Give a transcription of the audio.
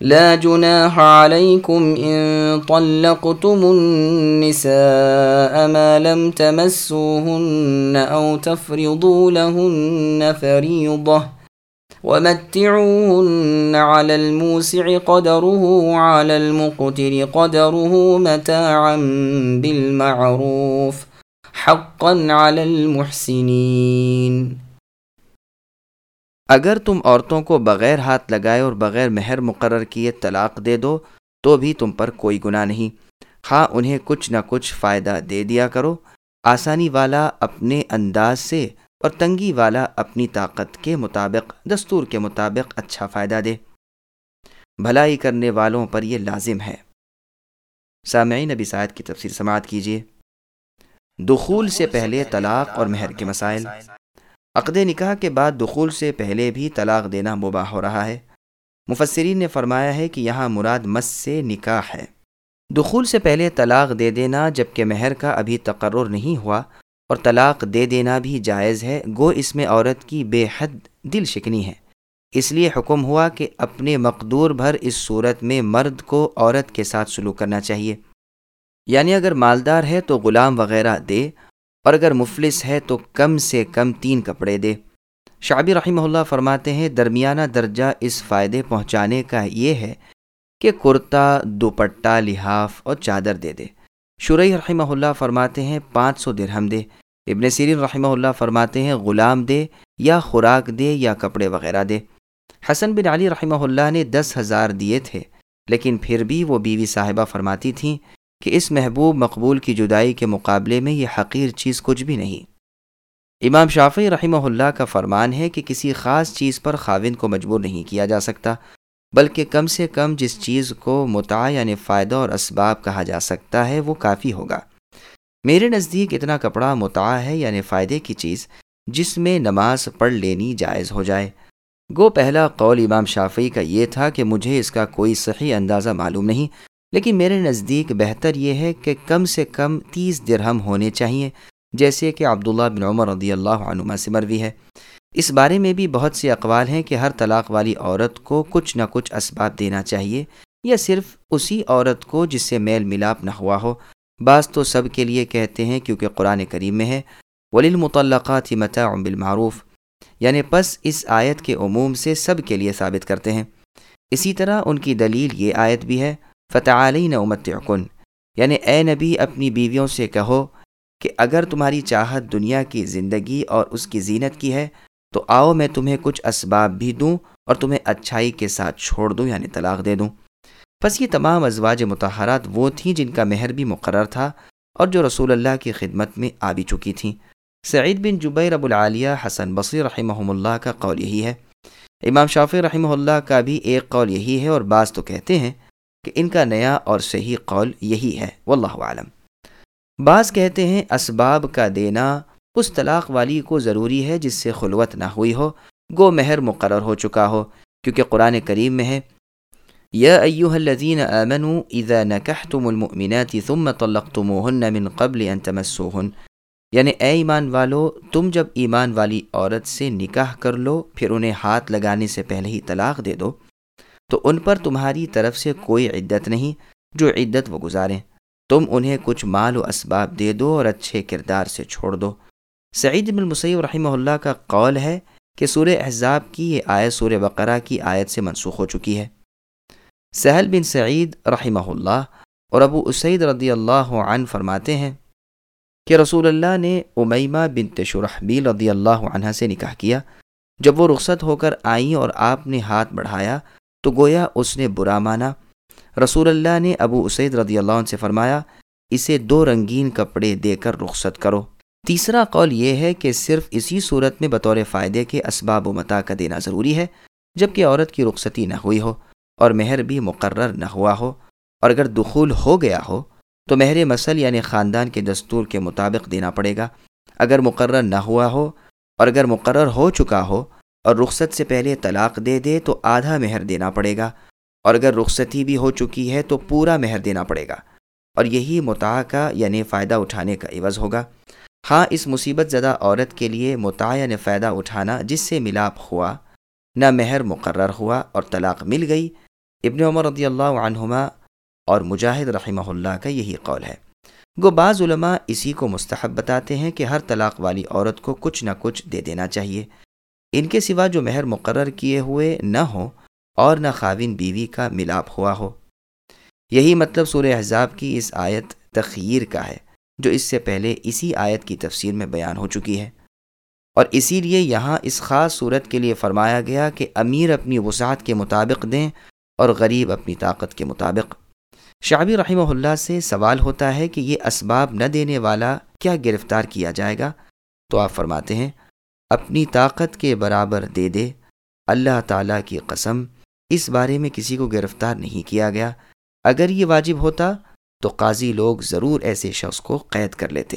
لا جناح عليكم إن طلقتم النساء ما لم تمسوهن أو تفرضوا لهن فريضة ومتعوهن على الموسع قدره على المقتر قدره متاعا بالمعروف حقا على المحسنين. اگر تم عورتوں کو بغیر ہاتھ لگائے اور بغیر مہر مقرر کیے طلاق دے دو، تو بھی تم پر کوئی گناہ نہیں۔ ہاں انہیں کچھ نہ کچھ فائدہ دے دیا کرو۔ آسانی والا اپنے انداز سے اور تنگی والا اپنی طاقت کے مطابق، دستور کے مطابق اچھا فائدہ دے۔ بھلائی کرنے والوں پر یہ لازم ہے۔ سامعین نبی سعید کی تفسیر سماعت کیجیے۔ دخول سے پہلے طلاق اور مہر کے مسائل۔ عقد نکاح کے بعد دخول سے پہلے بھی طلاق دینا مباح ہو رہا ہے۔ مفسرین نے فرمایا ہے کہ یہاں مراد مس سے نکاح ہے۔ دخول سے پہلے طلاق دے دینا جبکہ مہر کا ابھی تقرر نہیں ہوا اور طلاق دے دینا بھی جائز ہے، گو اس میں عورت کی بے حد دل شکنی ہے۔ اس لیے حکم ہوا کہ اپنے مقدور بھر اس صورت میں مرد کو عورت کے ساتھ سلوک کرنا چاہیے۔ یعنی اگر مالدار ہے تو غلام وغیرہ دے اور اگر مفلس ہے تو کم سے کم تین کپڑے دے۔ شعبی رحمہ اللہ فرماتے ہیں، درمیانہ درجہ اس فائدے پہنچانے کا یہ ہے کہ کرتا، دوپٹہ، لحاف اور چادر دے دے۔ شرعی رحمہ اللہ فرماتے ہیں، پانچ سو درہم دے۔ ابن سیرین رحمہ اللہ فرماتے ہیں، غلام دے یا خوراک دے یا کپڑے وغیرہ دے۔ حسن بن علی رحمہ اللہ نے دس ہزار دیے تھے، لیکن پھر بھی وہ بیوی صاحبہ فرماتی تھیں کہ اس محبوب مقبول کی جدائی کے مقابلے میں یہ حقیر چیز کچھ بھی نہیں۔ امام شافی رحمہ اللہ کا فرمان ہے کہ کسی خاص چیز پر خاوند کو مجبور نہیں کیا جا سکتا، بلکہ کم سے کم جس چیز کو متع یعنی فائدہ اور اسباب کہا جا سکتا ہے وہ کافی ہوگا۔ میرے نزدیک اتنا کپڑا متع ہے یعنی فائدے کی چیز جس میں نماز پڑھ لینی جائز ہو جائے۔ گو پہلا قول امام شافی کا یہ تھا کہ مجھے اس کا کوئی صحیح اندازہ معلوم نہیں۔ لیکن میرے نزدیک بہتر یہ ہے کہ کم سے کم تیس درہم ہونے چاہیے، جیسے کہ عبداللہ بن عمر رضی اللہ عنہ سے مروی ہے۔ اس بارے میں بھی بہت سے اقوال ہیں کہ ہر طلاق والی عورت کو کچھ نہ کچھ اسباب دینا چاہیے، یا صرف اسی عورت کو جس سے میل ملاپ نہ ہوا ہو۔ بعض تو سب کے لیے کہتے ہیں کیونکہ قرآن کریم میں ہے ولی المطلقات متاع بالمعروف۔ یعنی پس اس آیت کے عموم سے سب کے لیے ثابت کرتے ہیں۔ اسی طرح ان کی دلیل یہ آیت بھی ہے فتح علی نعمت یعنی اے نبی، اپنی بیویوں سے کہو کہ اگر تمہاری چاہت دنیا کی زندگی اور اس کی زینت کی ہے، تو آؤ میں تمہیں کچھ اسباب بھی دوں اور تمہیں اچھائی کے ساتھ چھوڑ دوں یعنی طلاق دے دوں۔ بس یہ تمام ازواج متحرات وہ تھیں جن کا مہر بھی مقرر تھا اور جو رسول اللہ کی خدمت میں آ بھی چکی تھیں۔ سعید بن جبیر ابو العالیہ حسن بصیر رحمہ اللہ کا قول یہی ہے۔ امام شافی رحمہ اللہ کا بھی ایک قول یہی ہے اور بعض تو کہتے ہیں کہ ان کا نیا اور صحیح قول یہی ہے، واللہ عالم بعض کہتے ہیں، اسباب کا دینا اس طلاق والی کو ضروری ہے جس سے خلوت نہ ہوئی ہو، گو مہر مقرر ہو چکا ہو، کیونکہ قرآن کریم میں ہے، یا ایوہ الذین آمنوا اذا نکحتم المؤمنات ثم طلقتموہن من قبل ان تمسوہن۔ یعنی اے ایمان والو، تم جب ایمان والی عورت سے نکاح کر لو، پھر انہیں ہاتھ لگانے سے پہلے ہی طلاق دے دو۔ تو ان پر تمہاری طرف سے کوئی عدت نہیں جو عدت وہ گزاریں۔ تم انہیں کچھ مال و اسباب دے دو اور اچھے کردار سے چھوڑ دو۔ سعید بن المسیب رحمہ اللہ کا قول ہے کہ سورہ احزاب کی یہ آیت سورہ بقرہ کی آیت سے منسوخ ہو چکی ہے۔ سہل بن سعید رحمہ اللہ اور ابو اسید رضی اللہ عنہ فرماتے ہیں کہ رسول اللہ نے امیمہ بنت شرحبیل رضی اللہ عنہ سے نکاح کیا۔ جب وہ رخصت ہو کر آئیں اور آپ نے ہاتھ بڑھایا تو گویا اس نے برا مانا۔ رسول اللہ نے ابو اسید رضی اللہ عنہ سے فرمایا، اسے دو رنگین کپڑے دے کر رخصت کرو۔ تیسرا قول یہ ہے کہ صرف اسی صورت میں بطور فائدے کے اسباب و متا کا دینا ضروری ہے جبکہ عورت کی رخصتی نہ ہوئی ہو اور مہر بھی مقرر نہ ہوا ہو۔ اور اگر دخول ہو گیا ہو، تو مہر مسل یعنی خاندان کے دستور کے مطابق دینا پڑے گا۔ اگر مقرر نہ ہوا ہو اور اگر مقرر ہو چکا ہو اور رخصت سے پہلے طلاق دے دے تو آدھا مہر دینا پڑے گا۔ اور اگر رخصتی بھی ہو چکی ہے تو پورا مہر دینا پڑے گا۔ اور یہی متع کا یعنی فائدہ اٹھانے کا عوض ہوگا۔ ہاں اس مصیبت زدہ عورت کے لیے متع یعنی فائدہ اٹھانا جس سے ملاپ ہوا، نہ مہر مقرر ہوا اور طلاق مل گئی۔ ابن عمر رضی اللہ عنہما اور مجاہد رحمہ اللہ کا یہی قول ہے۔ گو، بعض علماء اسی کو مستحب بتاتے ہیں کہ ہر طلاق والی عورت کو کچھ نہ کچھ دے دینا چاہیے۔ ان کے سوا جو مہر مقرر کیے ہوئے نہ ہو اور نہ خاوین بیوی کا ملاپ ہوا ہو۔ یہی مطلب سورہ احزاب کی اس آیت تخیر کا ہے، جو اس سے پہلے اسی آیت کی تفسیر میں بیان ہو چکی ہے۔ اور اسی لیے یہاں اس خاص صورت کے لیے فرمایا گیا کہ امیر اپنی وسعت کے مطابق دیں اور غریب اپنی طاقت کے مطابق۔ شعبی رحمہ اللہ سے سوال ہوتا ہے کہ یہ اسباب نہ دینے والا کیا گرفتار کیا جائے گا؟ تو آپ فرماتے ہیں اپنی طاقت کے برابر دے دے۔ اللہ تعالیٰ کی قسم، اس بارے میں کسی کو گرفتار نہیں کیا گیا۔ اگر یہ واجب ہوتا تو قاضی لوگ ضرور ایسے شخص کو قید کر لیتے۔